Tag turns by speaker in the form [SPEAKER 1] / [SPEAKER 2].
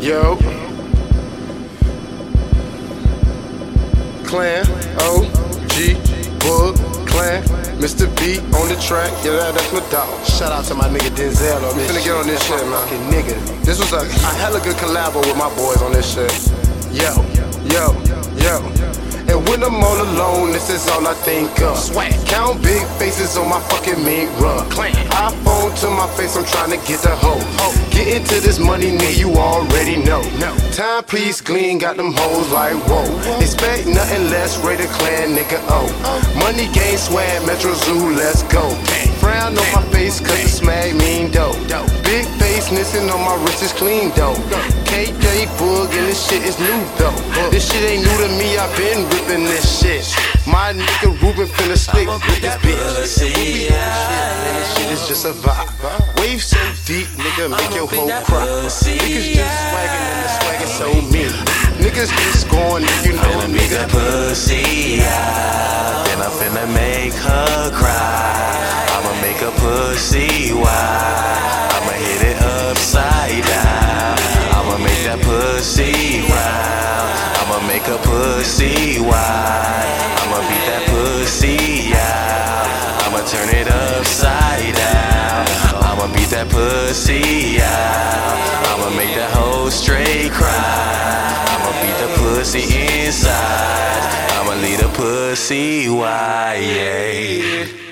[SPEAKER 1] Yo. Clan, O, G, Boog, Clan, Mr. B on the track. Yeah, that, that's my dog. Shout out to my nigga Denzel on this. Finna get on this shit, man. Nigga. This was a, a hella good collabo with my boys on this shit. Yo, yo. When I'm all alone, this is all I think of. Swag. Count big faces on my fucking mirror. Clan. iPhone to my face, I'm trying to get the hoe. Get into this money, nigga, you already know. No. Time, please, glean, got them hoes like whoa. Expect nothing less, rated clan, nigga, oh. Money, game, swag, Metro Zoo, let's go. Frown on my face, cause the smag mean face, missing on my wrist is clean though. KJ Boog, and this shit is new though. This shit ain't new to me, I've been ripping this shit. My nigga Ruben finna stick with this bitch. And this shit is just a vibe. Wave so deep, nigga, make your whole cry. Niggas just swaggin' and the swaggin' so mean. Niggas just going, if you know,
[SPEAKER 2] beat
[SPEAKER 1] nigga.
[SPEAKER 2] that pussy out. Then I'm finna make her cry. I'ma make a pussy pussy round. I'ma make a pussy wild. I'ma beat that pussy out. I'ma turn it upside down. I'ma beat that pussy out. I'ma make that hoe straight cry. I'ma beat the pussy inside. I'ma leave the pussy wide. Yeah.